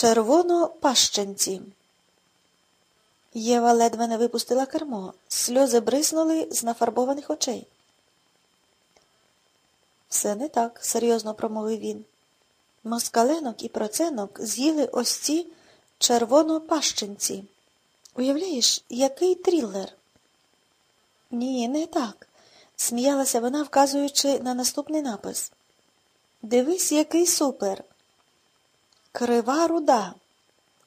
Червонопащенці. Єва ледве не випустила кермо. Сльози бриснули з нафарбованих очей. Все не так, серйозно промовив він. Москаленок і проценок з'їли ось ці червонопащенці. Уявляєш, який трилер? Ні, не так, сміялася вона, вказуючи на наступний напис. Дивись, який супер. Крива руда.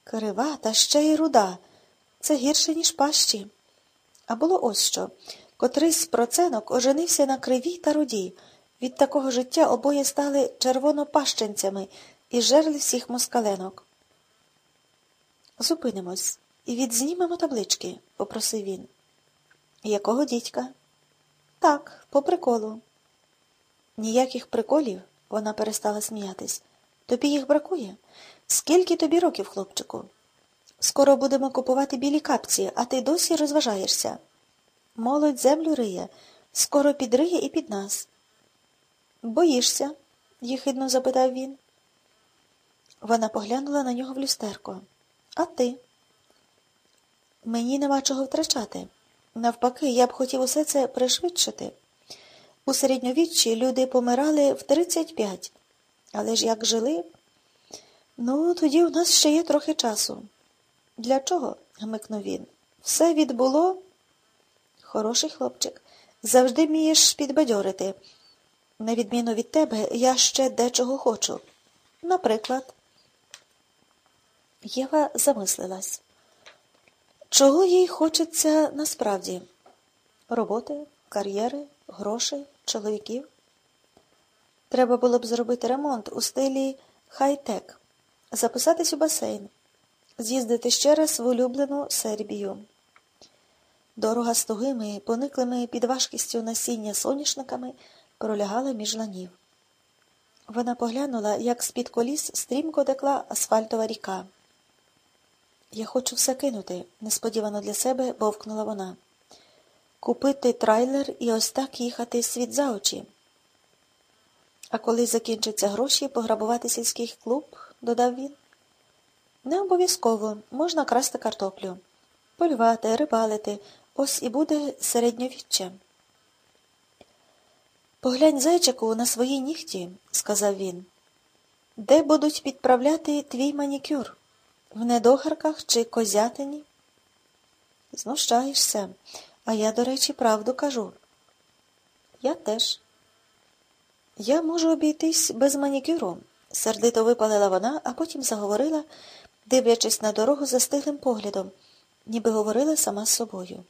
Крива та ще й руда. Це гірше, ніж пащі. А було ось що. Котрийсь з проценок оженився на кривій та руді. Від такого життя обоє стали червонопащенцями і жерли всіх москаленок. Зупинимось і відзнімемо таблички, попросив він. Якого дідька? Так, по приколу. Ніяких приколів, вона перестала сміятись. Тобі їх бракує? Скільки тобі років, хлопчику? Скоро будемо купувати білі капці, а ти досі розважаєшся. Молодь землю риє, скоро підриє і під нас. Боїшся? їхидно запитав він. Вона поглянула на нього в люстерко. А ти? Мені нема чого втрачати. Навпаки, я б хотів усе це пришвидшити. У середньовіччі люди помирали в 35, але ж як жили? Ну, тоді у нас ще є трохи часу. Для чого? гмикнув він. Все відбуло. Хороший хлопчик, завжди вмієш підбадьорити. На відміну від тебе, я ще дечого хочу. Наприклад, Єва замислилась. Чого їй хочеться насправді? Роботи, кар'єри, грошей, чоловіків? Треба було б зробити ремонт у стилі хай-тек, записатись у басейн, з'їздити ще раз в улюблену Сербію. Дорога з тугими, пониклими під важкістю насіння соняшниками пролягала між ланів. Вона поглянула, як з-під коліс стрімко текла асфальтова ріка. Я хочу все кинути, несподівано для себе бовкнула вона. Купити трайлер і ось так їхати світ за очі. А коли закінчаться гроші, пограбувати сільський клуб, додав він. Не обов'язково можна красти картоплю, полювати, рибалити, ось і буде середньовіччя. Поглянь зайчику на свої нігті, сказав він. Де будуть підправляти твій манікюр? В недогарках чи козятині? Знущаєшся, а я, до речі, правду кажу. Я теж. Я можу обійтись без манікюру, сердито випалила вона, а потім заговорила, дивлячись на дорогу застиглим поглядом, ніби говорила сама з собою.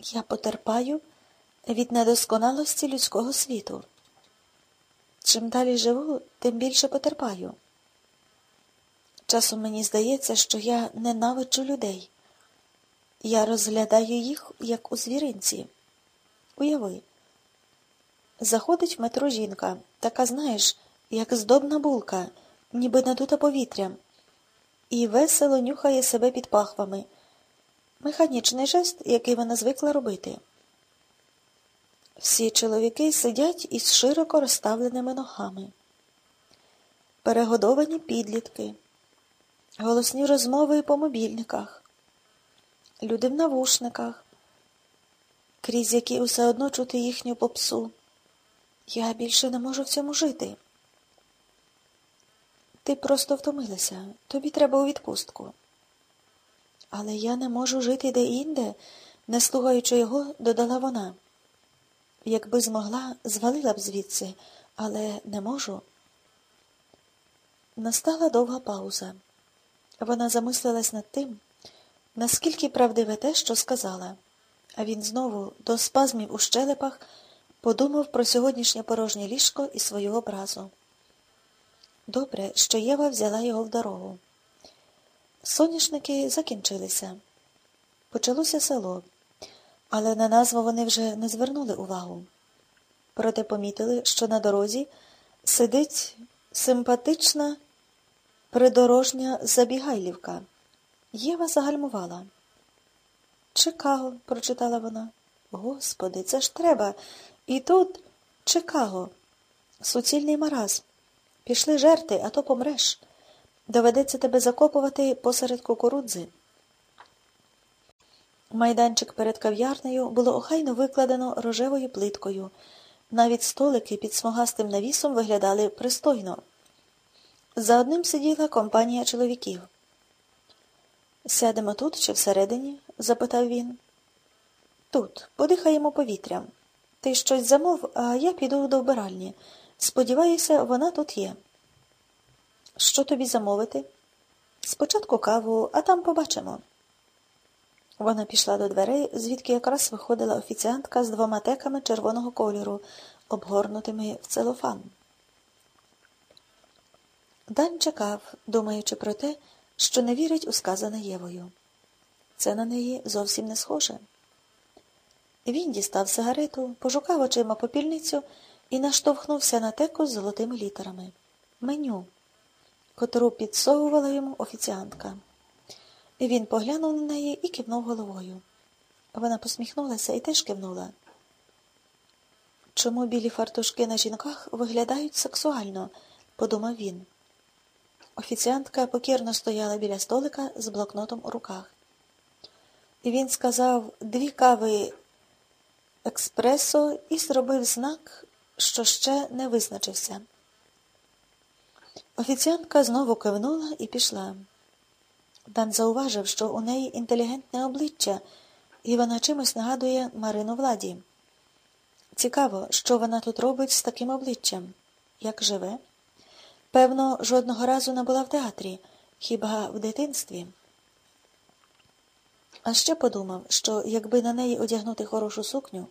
Я потерпаю від недосконалості людського світу. Чим далі живу, тим більше потерпаю. Часом мені здається, що я ненавиджу людей. Я розглядаю їх, як у звіринці. Уяви. Заходить в метро жінка, така, знаєш, як здобна булка, ніби надута повітрям, і весело нюхає себе під пахвами. Механічний жест, який вона звикла робити. Всі чоловіки сидять із широко розставленими ногами. Перегодовані підлітки, голосні розмови по мобільниках, люди в навушниках, крізь які усе одно чути їхню попсу. Я більше не можу в цьому жити. Ти просто втомилася, тобі треба у відпустку. Але я не можу жити де-інде, не слухаючи його, додала вона. Якби змогла, звалила б звідси, але не можу. Настала довга пауза. Вона замислилась над тим, наскільки правдиве те, що сказала, а він знову до спазмів у щелепах подумав про сьогоднішнє порожнє ліжко і свою образу. Добре, що Єва взяла його в дорогу. Соняшники закінчилися. Почалося село але на назву вони вже не звернули увагу. Проте помітили, що на дорозі сидить симпатична придорожня забігайлівка. Єва загальмувала. Чикаго, прочитала вона. Господи, це ж треба. І тут Чикаго. Суцільний маразм. Пішли жерти, а то помреш. Доведеться тебе закопувати посеред кукурудзи. Майданчик перед кав'ярнею було охайно викладено рожевою плиткою. Навіть столики під смугастим навісом виглядали пристойно. За одним сиділа компанія чоловіків. Сядемо тут чи всередині? запитав він. Тут, подихаємо повітрям. Ти щось замов, а я піду до вбиральні. Сподіваюся, вона тут є. Що тобі замовити? Спочатку каву, а там побачимо. Вона пішла до дверей, звідки якраз виходила офіціантка з двома теками червоного кольору, обгорнутими в целофан. Дан чекав, думаючи про те, що не вірить у сказане Євою. Це на неї зовсім не схоже. Він дістав сигарету, пошукав очима попільницю і наштовхнувся на теку з золотими літерами. Меню, котру підсовувала йому офіціантка. Він поглянув на неї і кивнув головою. Вона посміхнулася і теж кивнула. Чому білі фартушки на жінках виглядають сексуально? подумав він. Офіціантка покірно стояла біля столика з блокнотом у руках. Він сказав дві кави експресо і зробив знак, що ще не визначився. Офіціантка знову кивнула і пішла. Дан зауважив, що у неї інтелігентне обличчя, і вона чимось нагадує Марину Владі. Цікаво, що вона тут робить з таким обличчям, як живе. Певно, жодного разу не була в театрі, хіба в дитинстві. А ще подумав, що якби на неї одягнути хорошу сукню,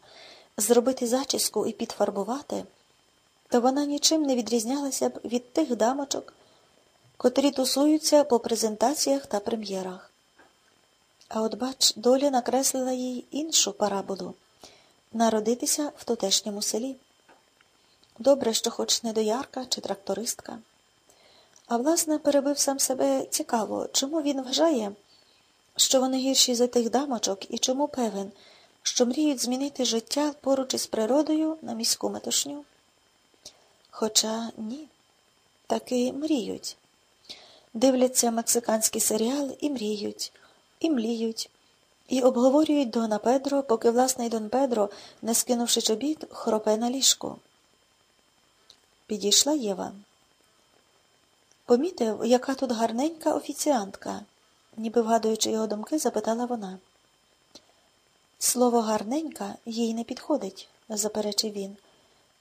зробити зачіску і підфарбувати, то вона нічим не відрізнялася б від тих дамочок, котрі тусуються по презентаціях та прем'єрах. А от, бач, доля накреслила їй іншу параболу народитися в тутешньому селі. Добре, що хоч не доярка чи трактористка. А власне, перебив сам себе цікаво, чому він вважає, що вони гірші за тих дамочок і чому певен, що мріють змінити життя поруч із природою на міську метушню. Хоча ні, таки мріють. Дивляться мексиканський серіал і мріють, і мліють, і обговорюють Дона Педро, поки власний Дон Педро, не скинувши чобіт, хропе на ліжку. Підійшла Єва. Помітив, яка тут гарненька офіціантка, ніби вгадуючи його думки, запитала вона. Слово гарненька їй не підходить, заперечив він.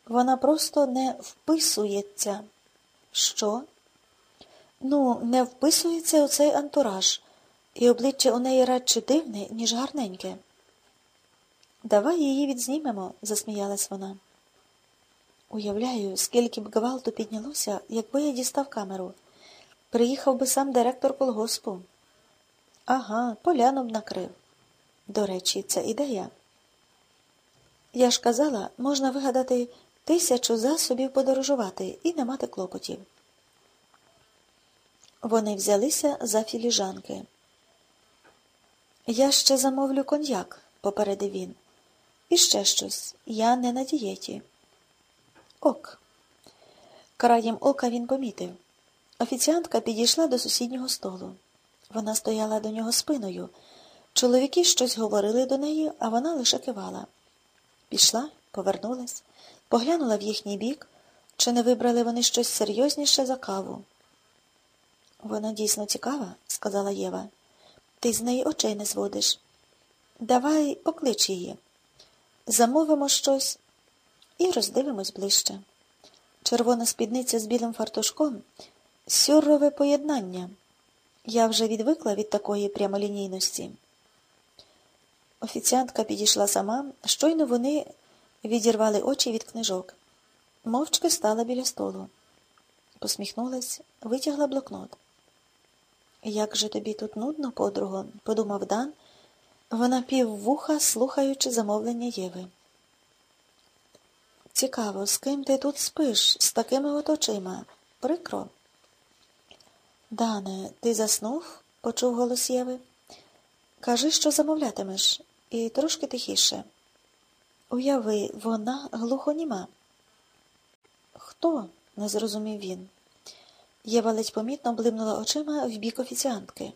Вона просто не вписується. Що? Ну, не вписується у цей антураж, і обличчя у неї радше дивне, ніж гарненьке. Давай її відзнімемо, засміялась вона. Уявляю, скільки б гвалту піднялося, якби я дістав камеру. Приїхав би сам директор колгоспу. Ага, поляну б накрив. До речі, це ідея. Я ж казала, можна вигадати тисячу засобів подорожувати і не мати клопотів. Вони взялися за філіжанки. Я ще замовлю коньяк, попередив він. І ще щось. Я не на дієті. Ок. Краєм ока він помітив. Офіціантка підійшла до сусіднього столу. Вона стояла до нього спиною. Чоловіки щось говорили до неї, а вона лише кивала. Пішла, повернулась, поглянула в їхній бік, чи не вибрали вони щось серйозніше за каву. Вона дійсно цікава, сказала Єва. Ти з неї очей не зводиш. Давай поклич її. Замовимо щось і роздивимось ближче. Червона спідниця з білим фартушком сюррове поєднання. Я вже відвикла від такої прямолінійності. Офіціантка підійшла сама, щойно вони відірвали очі від книжок. Мовчки стала біля столу. Посміхнулась, витягла блокнот. Як же тобі тут нудно, подруго, подумав Дан, вона піввуха, слухаючи замовлення Єви. Цікаво, з ким ти тут спиш, з такими от очима? Прикро. Дане, ти заснув? почув голос Єви. Кажи, що замовлятимеш, і трошки тихіше. Уяви, вона глухоніма. Хто? не зрозумів він. Єва ледь помітно блимнула очима в бік офіціантки.